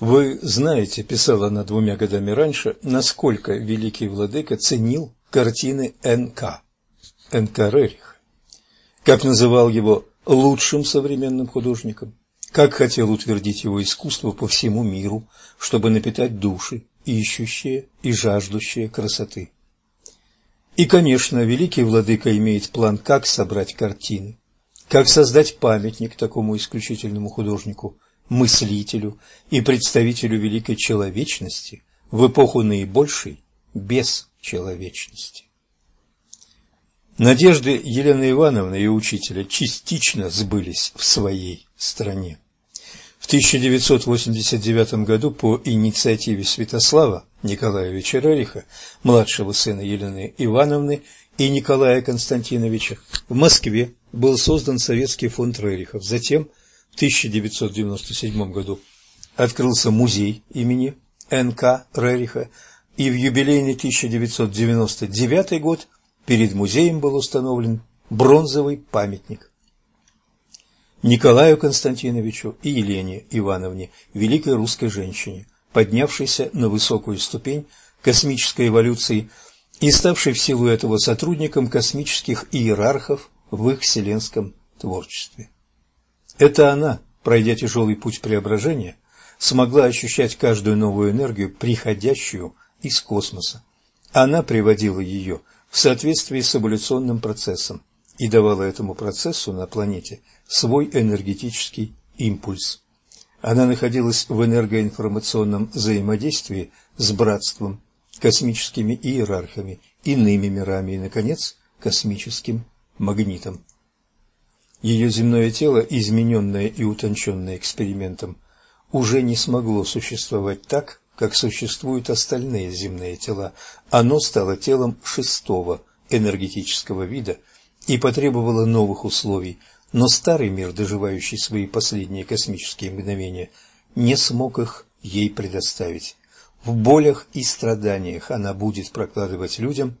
Вы знаете, писала она двумя годами раньше, насколько великий владыка ценил картины Н.К. Н.К. Рерих, как называл его лучшим современным художником, как хотел утвердить его искусство по всему миру, чтобы напитать души, ищущие и жаждущие красоты. И, конечно, великий владыка имеет план, как собрать картины, как создать памятник такому исключительному художнику, мыслителю и представителю великой человечности в эпоху наибольшей бесчеловечности. Надежды Елены Ивановны и учителя частично сбылись в своей стране. В 1989 году по инициативе Святослава Николаевича Рериха, младшего сына Елены Ивановны и Николая Константиновича, в Москве был создан Советский фонд Рерихов. Затем в 1997 году открылся музей имени Н.К. Рериха, и в юбилейный 1999 год перед музеем был установлен бронзовый памятник Николаю Константиновичу и Елене Ивановне, великой русской женщине, поднявшейся на высокую ступень космической эволюции и ставшей в силу этого сотрудником космических иерархов в их вселенском творчестве. Это она, пройдя тяжелый путь преображения, смогла ощущать каждую новую энергию, приходящую из космоса. Она приводила ее в соответствии с эволюционным процессом и давала этому процессу на планете свой энергетический импульс. Она находилась в энергоинформационном взаимодействии с братством, космическими иерархами, иными мирами и, наконец, космическим магнитом. Ее земное тело, измененное и утонченное экспериментом, уже не смогло существовать так, как существуют остальные земные тела. Оно стало телом шестого энергетического вида и потребовало новых условий – но старый мир, доживающий свои последние космические мгновения, не смог их ей предоставить. В болях и страданиях она будет прокладывать людям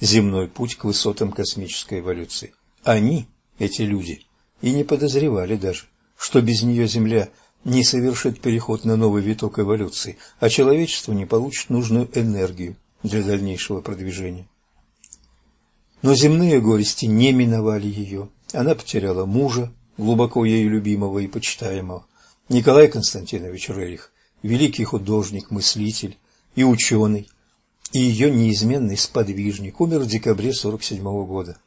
земной путь к высотам космической эволюции. Они, эти люди, и не подозревали даже, что без нее Земля не совершит переход на новый виток эволюции, а человечество не получит нужную энергию для дальнейшего продвижения. Но земные горести не миновали ее. Она потеряла мужа, глубоко ею любимого и почитаемого. Николай Константинович Рерих, великий художник, мыслитель и ученый, и ее неизменный сподвижник, умер в декабре 47 -го года.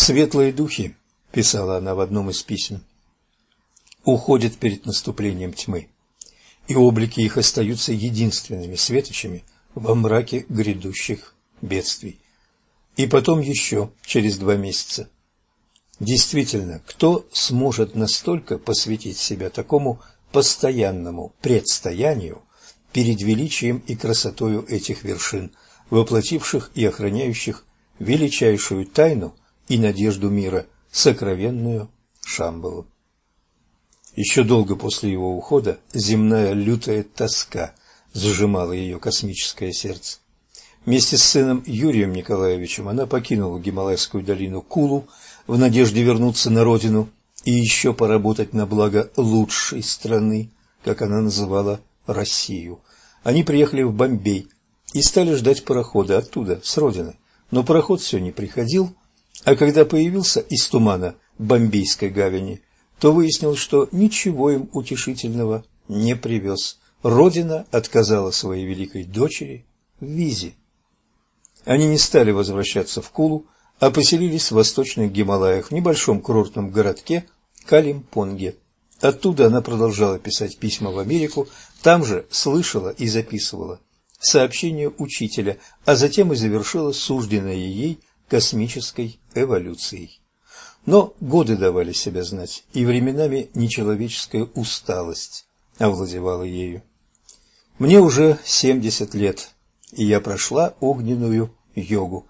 «Светлые духи», – писала она в одном из писем, – «уходят перед наступлением тьмы, и облики их остаются единственными светочами во мраке грядущих бедствий. И потом еще, через два месяца, Действительно, кто сможет настолько посвятить себя такому постоянному предстоянию перед величием и красотою этих вершин, воплотивших и охраняющих величайшую тайну и надежду мира, сокровенную Шамбалу. Еще долго после его ухода земная лютая тоска сжимала ее космическое сердце. Вместе с сыном Юрием Николаевичем она покинула Гималайскую долину Кулу в надежде вернуться на родину и еще поработать на благо лучшей страны, как она называла Россию. Они приехали в Бомбей и стали ждать парохода оттуда, с родины. Но пароход все не приходил, а когда появился из тумана Бомбейской гавани, то выяснилось, что ничего им утешительного не привез. Родина отказала своей великой дочери в визе. Они не стали возвращаться в Кулу, а поселились в восточных Гималаях, в небольшом курортном городке Калимпонге. Оттуда она продолжала писать письма в Америку, там же слышала и записывала сообщения учителя, а затем и завершила сужденное ей космической эволюцией. Но годы давали себя знать, и временами нечеловеческая усталость овладевала ею. Мне уже семьдесят лет, и я прошла огненную йогу,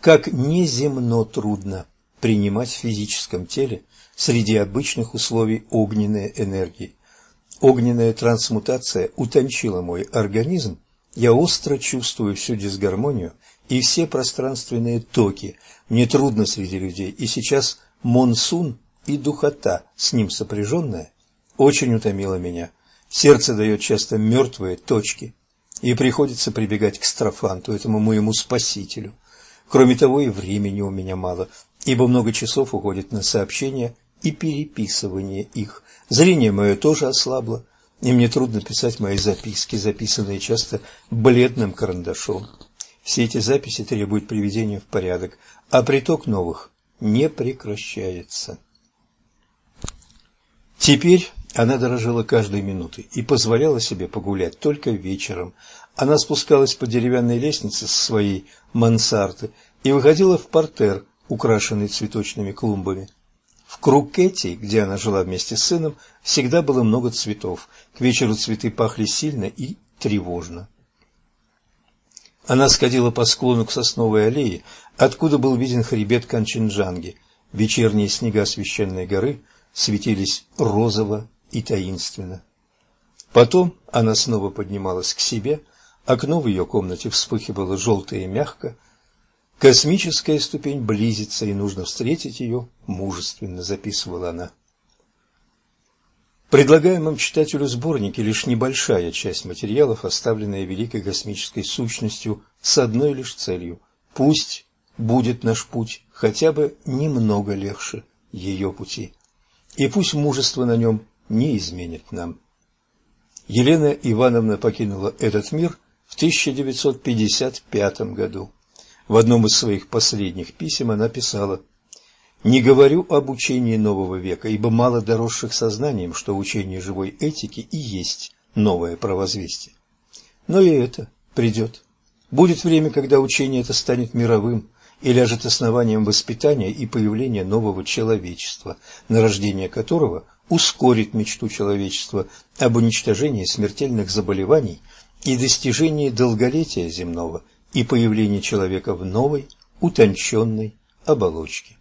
как неземно трудно принимать в физическом теле среди обычных условий огненной энергии. Огненная трансмутация утончила мой организм, я остро чувствую всю дисгармонию и все пространственные токи. Мне трудно среди людей, и сейчас монсун и духота, с ним сопряженная, очень утомила меня. Сердце дает часто мертвые точки, и приходится прибегать к строфанту, этому моему спасителю. Кроме того, и времени у меня мало, ибо много часов уходит на сообщения и переписывание их. Зрение мое тоже ослабло, и мне трудно писать мои записки, записанные часто бледным карандашом. Все эти записи требуют приведения в порядок, а приток новых не прекращается. Теперь она дорожила каждой минутой и позволяла себе погулять только вечером. Она спускалась по деревянной лестнице со своей мансарды и выходила в портер, украшенный цветочными клумбами. В Крукете, где она жила вместе с сыном, всегда было много цветов. К вечеру цветы пахли сильно и тревожно. Она сходила по склону к сосновой аллее, откуда был виден хребет Канченджанги. Вечерние снега священной горы светились розово и таинственно. Потом она снова поднималась к себе, окно в ее комнате вспыхивало желто и мягко. Космическая ступень близится, и нужно встретить ее мужественно, записывала она. Предлагаемом читателю сборнике лишь небольшая часть материалов, оставленная великой космической сущностью с одной лишь целью – пусть будет наш путь хотя бы немного легче ее пути, и пусть мужество на нем не изменит нам. Елена Ивановна покинула этот мир в 1955 году. В одном из своих последних писем она писала «Не говорю об учении нового века, ибо мало доросших сознанием, что учение живой этики и есть новое правозвестие. Но и это придет. Будет время, когда учение это станет мировым и ляжет основанием воспитания и появления нового человечества, на рождение которого ускорит мечту человечества об уничтожении смертельных заболеваний и достижении долголетия земного и появлении человека в новой, утонченной оболочке.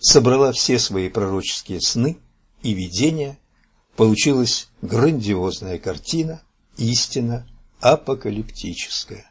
Собрала все свои пророческие сны и видения, получилась грандиозная картина, истина апокалиптическая.